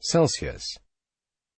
Celsius.